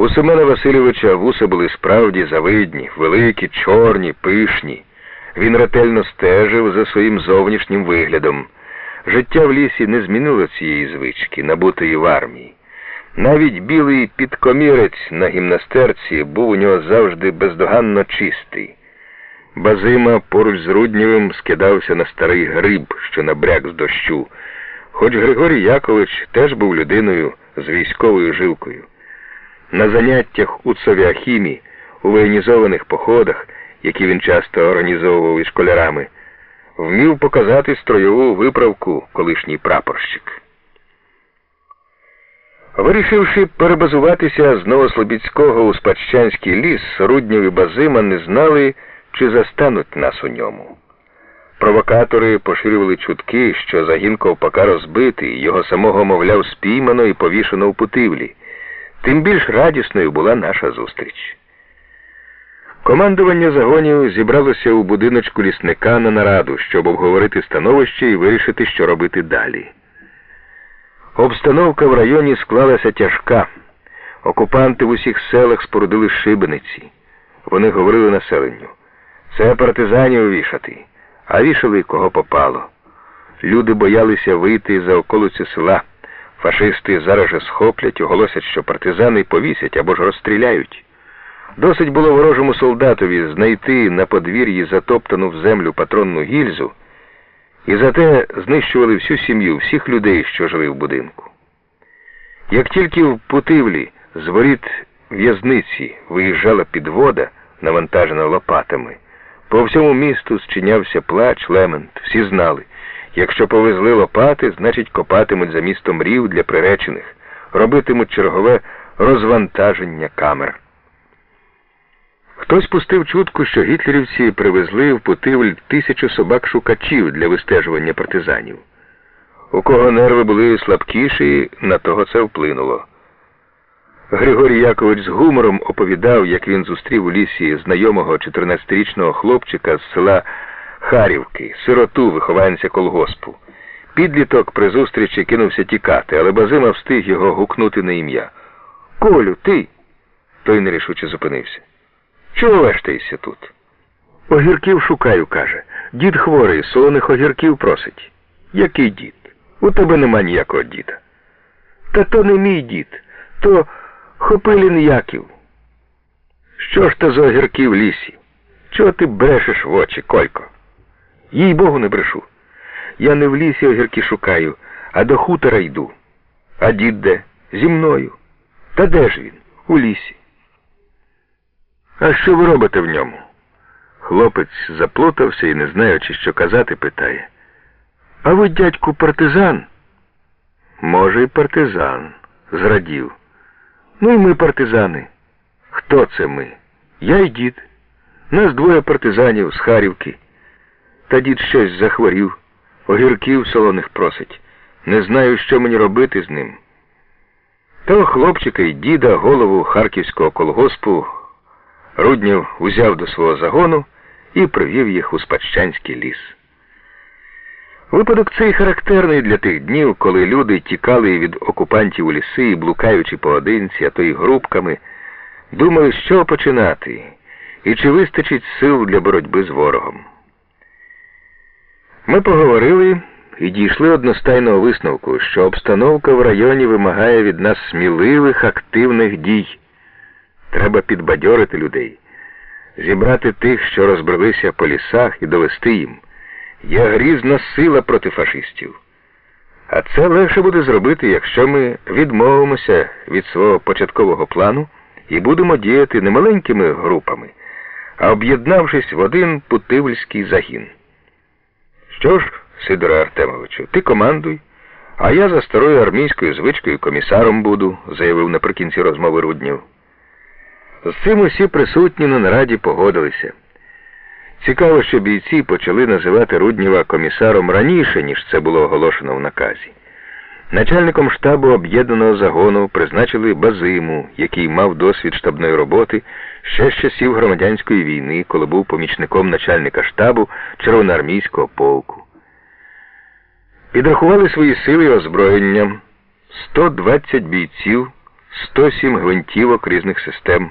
У Семена Васильовича вуса були справді завидні, великі, чорні, пишні. Він ретельно стежив за своїм зовнішнім виглядом. Життя в лісі не змінило цієї звички, набутої в армії. Навіть білий підкомірець на гімнастерці був у нього завжди бездоганно чистий. Базима поруч з Руднєвим скидався на старий гриб, що набряк з дощу, хоч Григорій Якович теж був людиною з військовою жилкою. На заняттях у Цовіахімі, у воєнізованих походах, які він часто організовував із школярами, вмів показати строєву виправку колишній прапорщик. Вирішивши перебазуватися з Новослобідського у Спадщанський ліс, Руднєв і Базима не знали, чи застануть нас у ньому. Провокатори поширювали чутки, що загін ковпака розбитий, його самого, мовляв, спіймано і повішено в путивлі. Тим більш радісною була наша зустріч. Командування загонів зібралося у будиночку лісника на нараду, щоб обговорити становище і вирішити, що робити далі. Обстановка в районі склалася тяжка. Окупанти в усіх селах спорудили шибениці. Вони говорили населенню. Це партизанів вішати, а вішали кого попало. Люди боялися вийти за околиці села. Фашисти зараз же схоплять, оголосять, що партизани повісять або ж розстріляють. Досить було ворожому солдатові знайти на подвір'ї затоптану в землю патронну гільзу, і зате знищували всю сім'ю, всіх людей, що жили в будинку. Як тільки в Путивлі з воріт в'язниці виїжджала підвода, навантажена лопатами, по всьому місту зчинявся плач, лемент, всі знали. Якщо повезли лопати, значить копатимуть за містом рів для приречених, робитимуть чергове розвантаження камер. Хтось пустив чутку, що гітлерівці привезли в Путивль тисячу собак-шукачів для вистежування партизанів. У кого нерви були слабкіші, на того це вплинуло. Григорій Якович з гумором оповідав, як він зустрів у лісі знайомого 14-річного хлопчика з села Харівки, сироту вихованця колгоспу. Підліток при зустрічі кинувся тікати, але Базима встиг його гукнути на ім'я. Колю, ти. Той нерішуче зупинився. Чого вештаєшся тут? Огірків шукаю, каже. Дід хворий, солоних огірків просить. Який дід? У тебе нема ніякого діда. Та то не мій дід, то Хопилін Яків. Що ж то за огірки в лісі? Чого ти брешеш в очі, Колько? Їй Богу не брешу. Я не в лісі огірки шукаю, а до хутора йду. А дід де? Зі мною. Та де ж він? У лісі. А що ви робите в ньому? Хлопець заплутався і, не знаючи, що казати, питає. А ви, дядьку, партизан? Може, і партизан, зрадів. Ну і ми партизани. Хто це ми? Я й дід. Нас двоє партизанів з Харівки. Та дід щось захворів, огірків солоних просить. Не знаю, що мені робити з ним. Того хлопчика і діда, голову харківського колгоспу, Руднів узяв до свого загону і привів їх у Спадщанський ліс. Випадок цей характерний для тих днів, коли люди тікали від окупантів у ліси і, блукаючи поодинці, а то й групками, думали, що починати і чи вистачить сил для боротьби з ворогом. Ми поговорили і дійшли одностайного висновку, що обстановка в районі вимагає від нас сміливих, активних дій. Треба підбадьорити людей, зібрати тих, що розбрелися по лісах, і довести їм. Є грізна сила проти фашистів. А це легше буде зробити, якщо ми відмовимося від свого початкового плану і будемо діяти не маленькими групами, а об'єднавшись в один путивльський загін. Що ж, Сидоре Артемовичу, ти командуй, а я за старою армійською звичкою комісаром буду, заявив наприкінці розмови Руднів. З цим усі присутні на нараді погодилися. Цікаво, що бійці почали називати Руднєва комісаром раніше, ніж це було оголошено в наказі. Начальником штабу об'єднаного загону призначили Базиму, який мав досвід штабної роботи ще з часів громадянської війни, коли був помічником начальника штабу Червоноармійського полку. Підрахували свої сили озброєнням 120 бійців 107 гвинтівок різних систем.